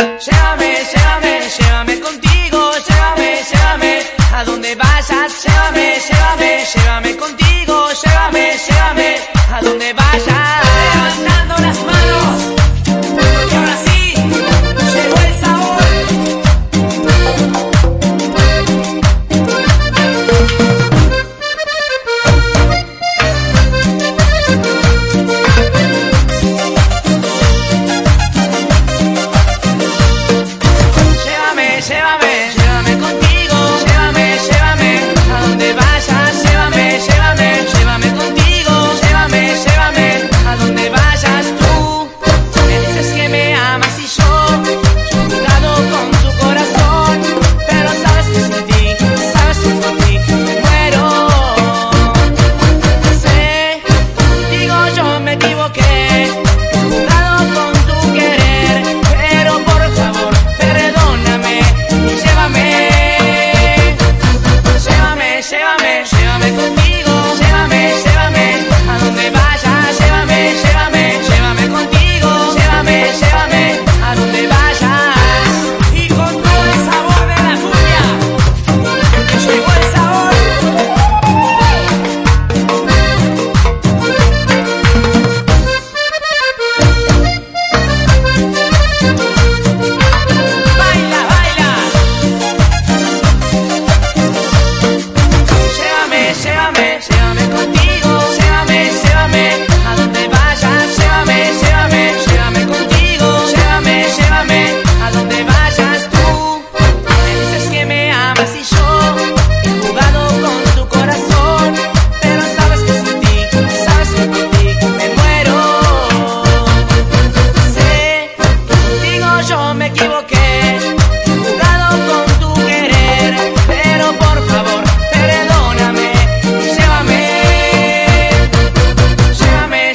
Llévame, llévame, llévame contigo, llévame, llévame, a donde vayas, llévame, llévame, llévame contigo, llévame, llévame, a donde vayas.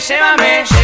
chama-me.